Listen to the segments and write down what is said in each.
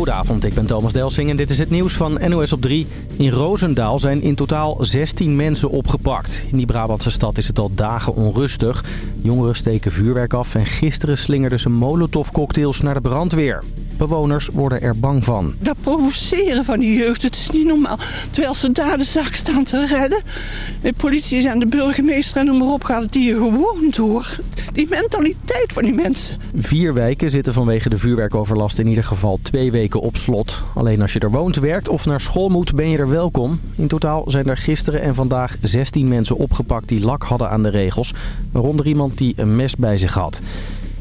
Goedenavond, ik ben Thomas Delsing en dit is het nieuws van NOS op 3. In Roosendaal zijn in totaal 16 mensen opgepakt. In die Brabantse stad is het al dagen onrustig. Jongeren steken vuurwerk af en gisteren slingerden ze molotovcocktails naar de brandweer. Bewoners worden er bang van. Dat provoceren van die jeugd, het is niet normaal. Terwijl ze daar de zaak staan te redden. De politie en de burgemeester en noem maar op gaat het hier gewoon door. Die mentaliteit van die mensen. Vier wijken zitten vanwege de vuurwerkoverlast in ieder geval twee weken op slot. Alleen als je er woont, werkt of naar school moet, ben je er welkom. In totaal zijn er gisteren en vandaag 16 mensen opgepakt die lak hadden aan de regels. Waaronder iemand die een mes bij zich had.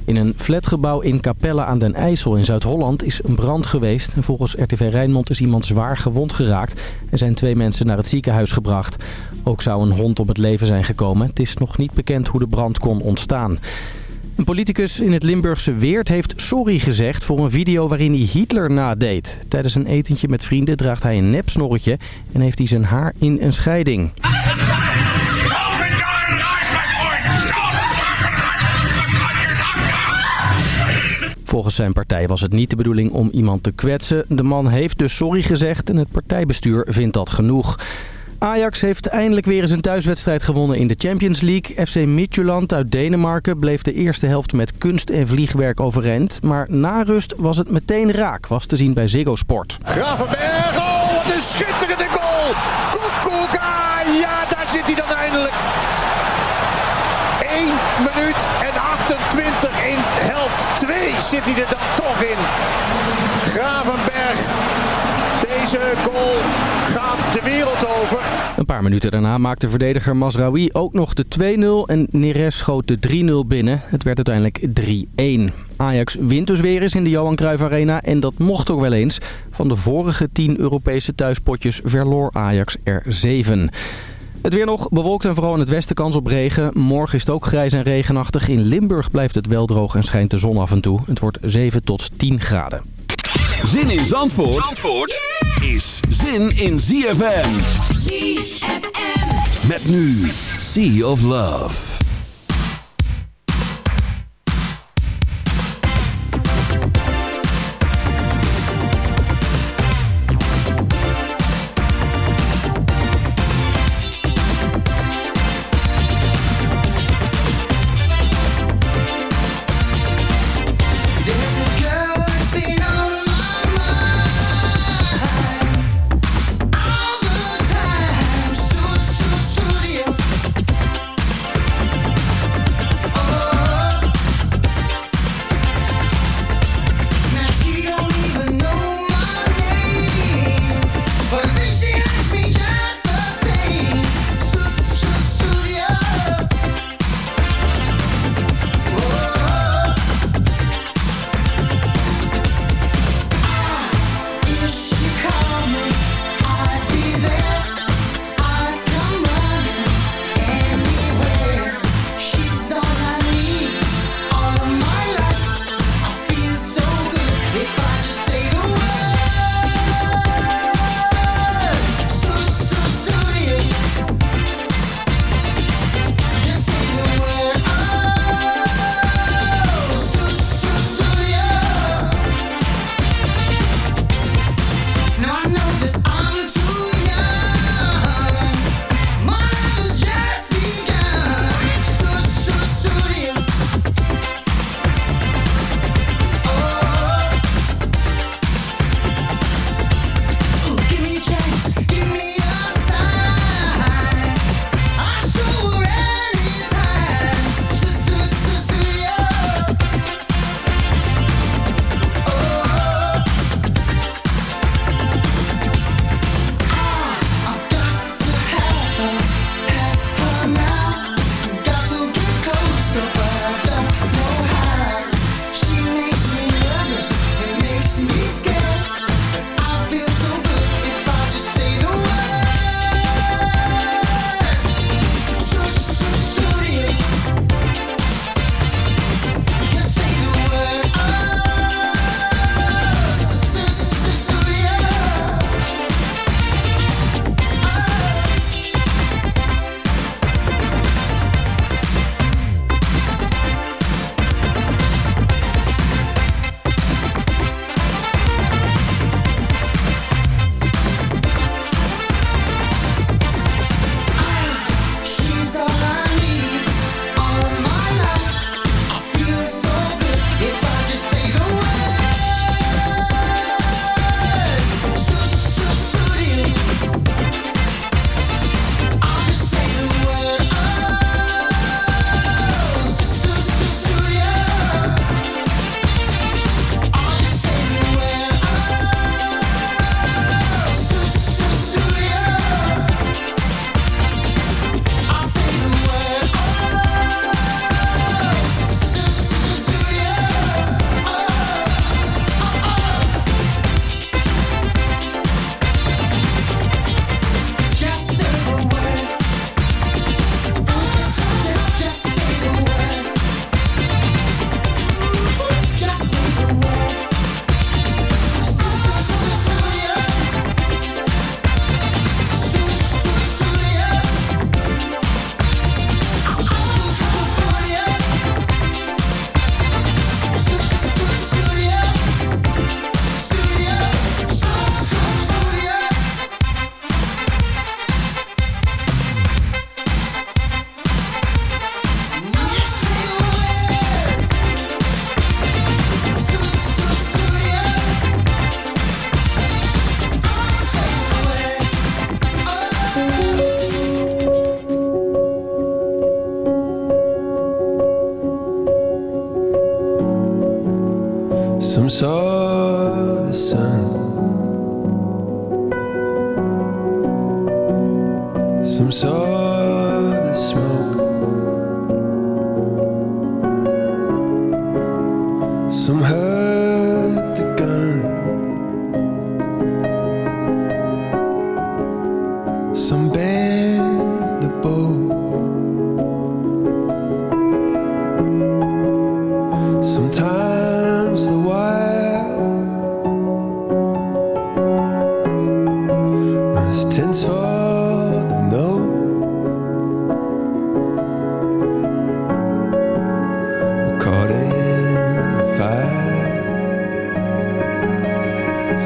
In een flatgebouw in Capelle aan den IJssel in Zuid-Holland is een brand geweest. En volgens RTV Rijnmond is iemand zwaar gewond geraakt. Er zijn twee mensen naar het ziekenhuis gebracht. Ook zou een hond om het leven zijn gekomen. Het is nog niet bekend hoe de brand kon ontstaan. Een politicus in het Limburgse Weert heeft sorry gezegd voor een video waarin hij Hitler nadeed. Tijdens een etentje met vrienden draagt hij een nepsnorretje en heeft hij zijn haar in een scheiding. Volgens zijn partij was het niet de bedoeling om iemand te kwetsen. De man heeft dus sorry gezegd en het partijbestuur vindt dat genoeg. Ajax heeft eindelijk weer eens een thuiswedstrijd gewonnen in de Champions League. FC Midtjylland uit Denemarken bleef de eerste helft met kunst en vliegwerk overeind. Maar na rust was het meteen raak, was te zien bij Ziggo Sport. Gravenberg, oh wat een schitterende goal! Kukuka, ja daar zit hij dan eindelijk. 1 minuut en 28 in helft 2 zit hij er dan toch in. Gravenberg, deze goal gaat de wereld over. Een paar minuten daarna maakte verdediger Masraoui ook nog de 2-0 en Neres schoot de 3-0 binnen. Het werd uiteindelijk 3-1. Ajax wint dus weer eens in de Johan Cruijff Arena en dat mocht ook wel eens. Van de vorige 10 Europese thuispotjes verloor Ajax er 7. Het weer nog bewolkt en vooral in het westen kans op regen. Morgen is het ook grijs en regenachtig. In Limburg blijft het wel droog en schijnt de zon af en toe. Het wordt 7 tot 10 graden. Zin in Zandvoort, Zandvoort is zin in ZFM. ZFM. Met nu Sea of Love.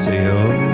See you.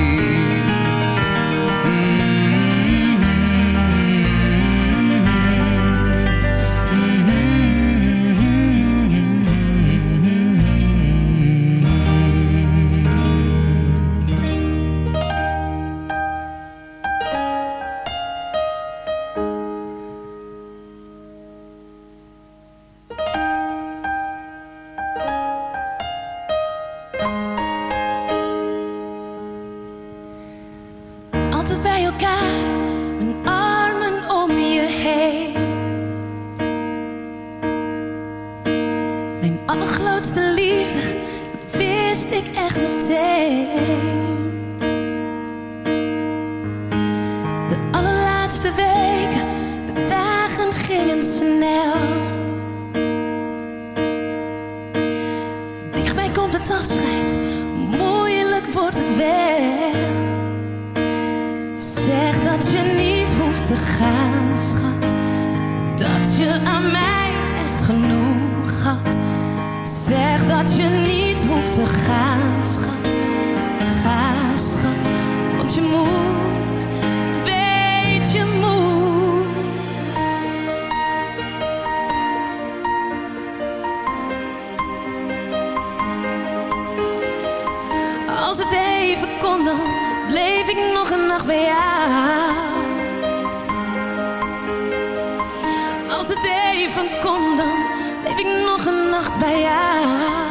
Van kon, dan leef ik nog een nacht bij jou.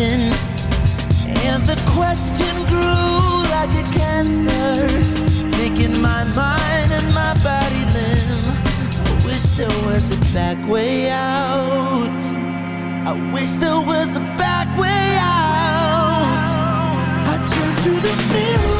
within. And the question grew like a cancer, making my mind and my body limb. I wish there was a back way out. I wish there was a back way out. I turned to the mirror.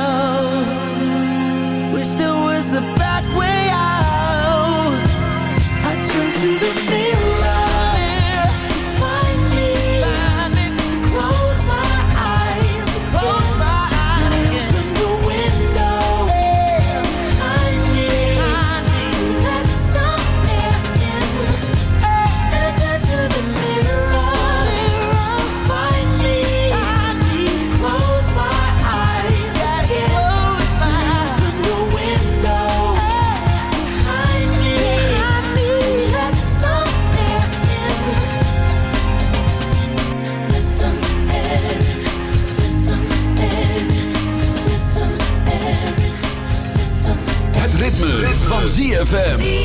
ZFM.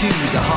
choose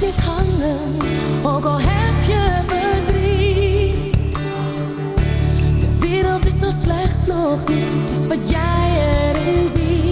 niet hangen, ook al heb je verdriet. De wereld is zo slecht nog niet, het is wat jij erin ziet.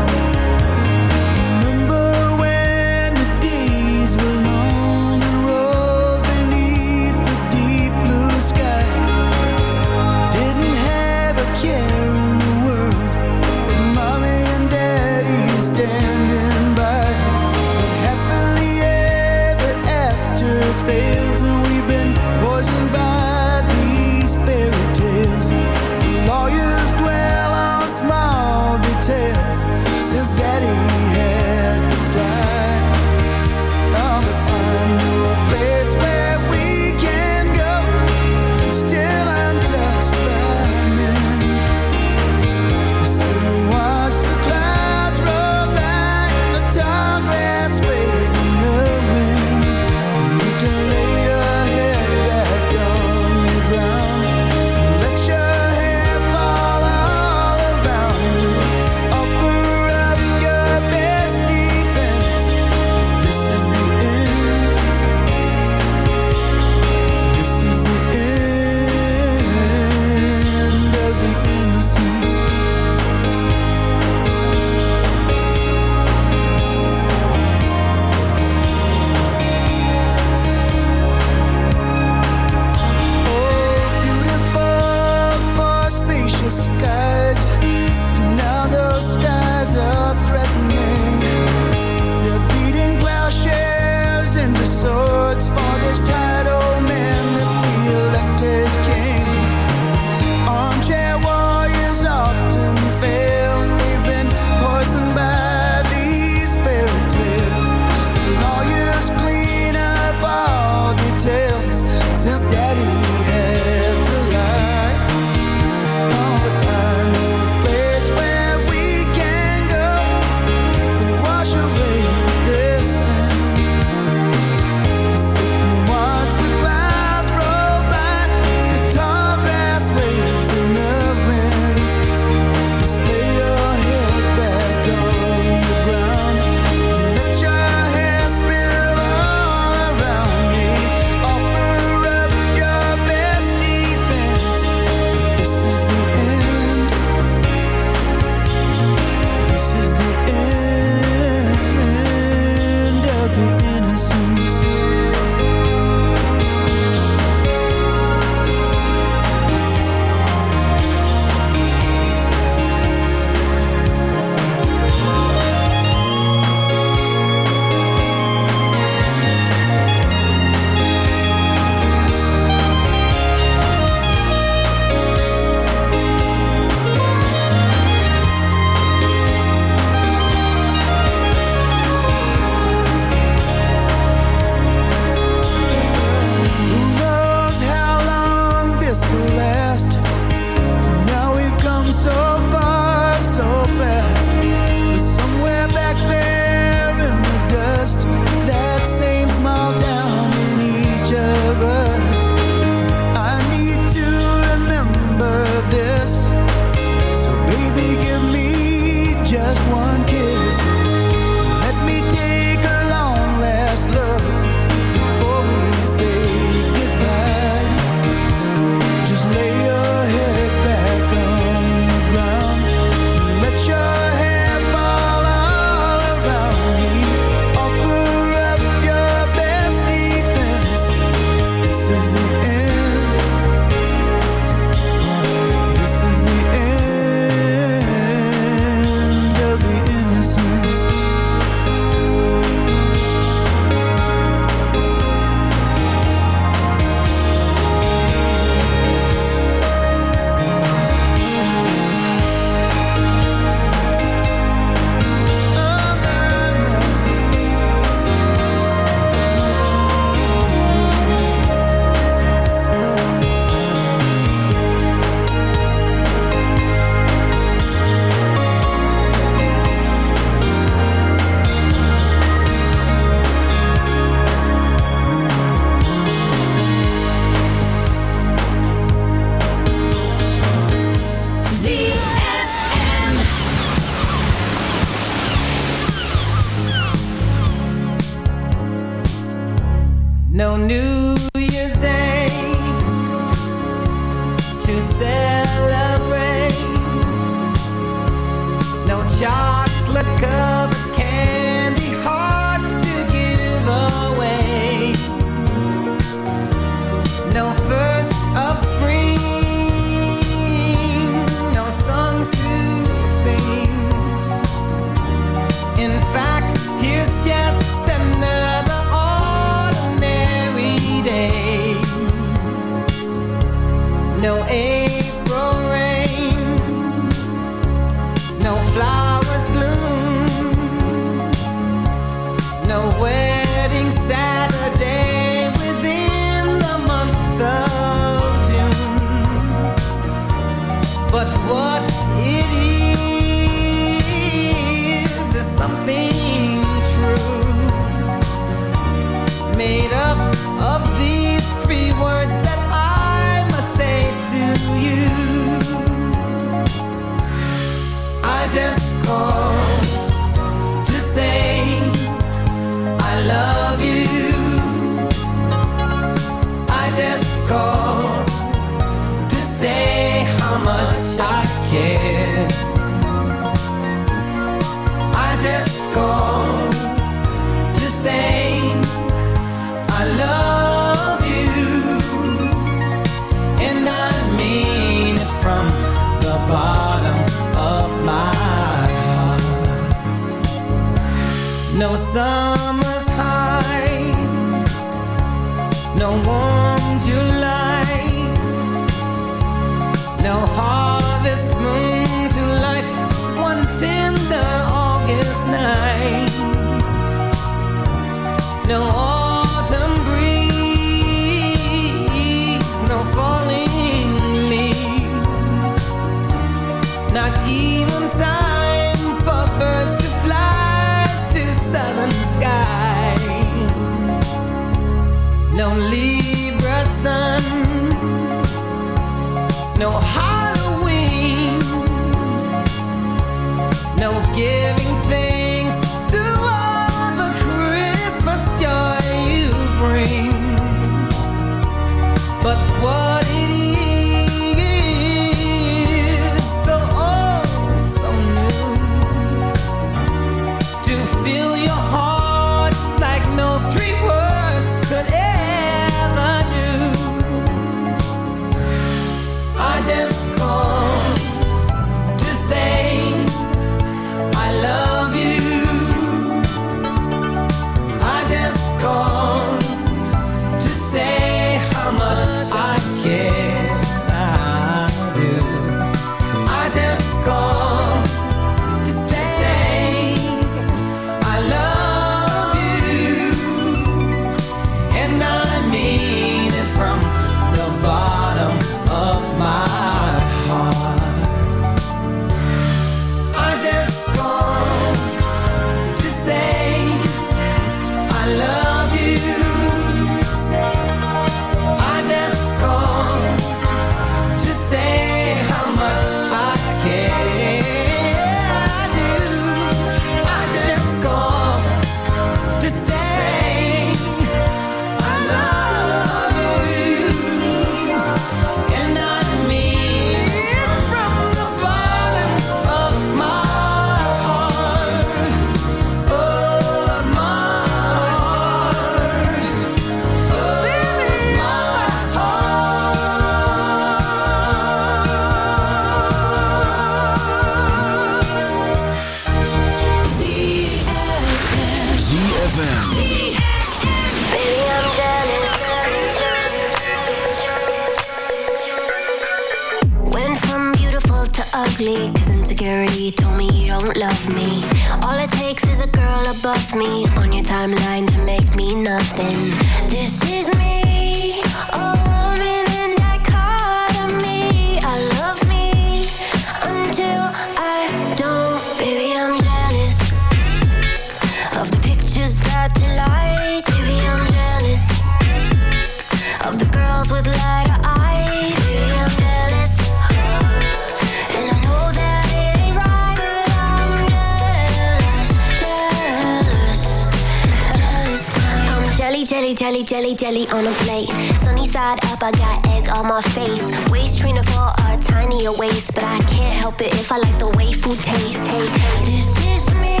Jelly, jelly, on a plate. Sunny side up, I got egg on my face. Waist trainer for a tinier waist, but I can't help it if I like the way food tastes. Hey, this is me,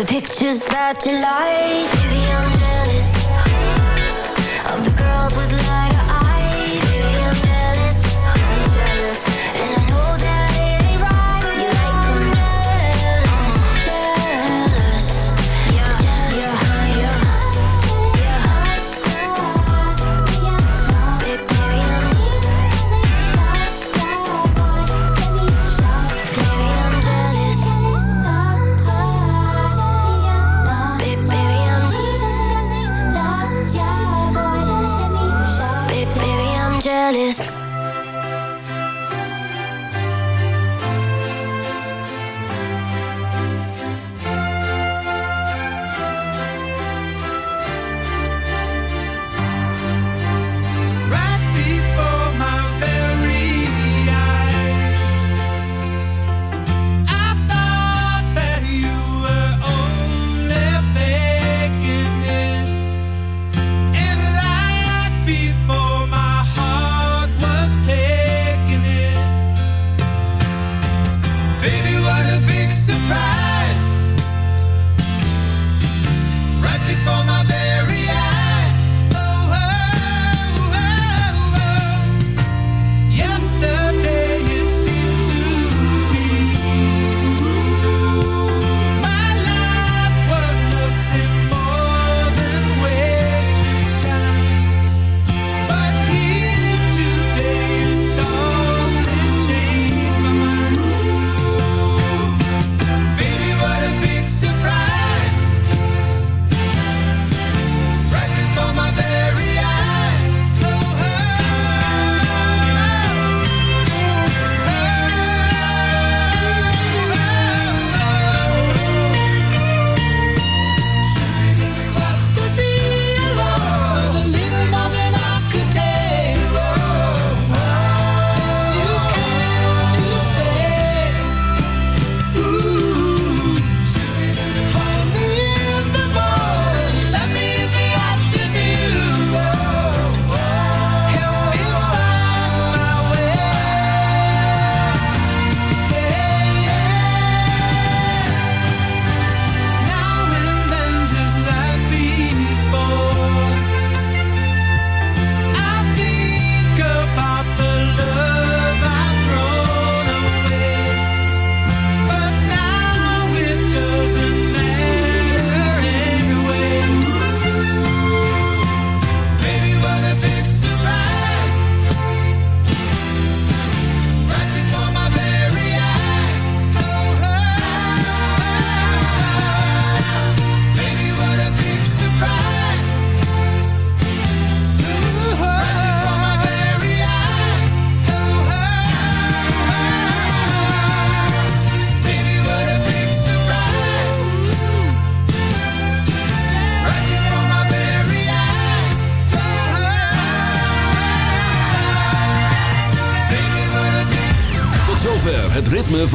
the pictures that you like.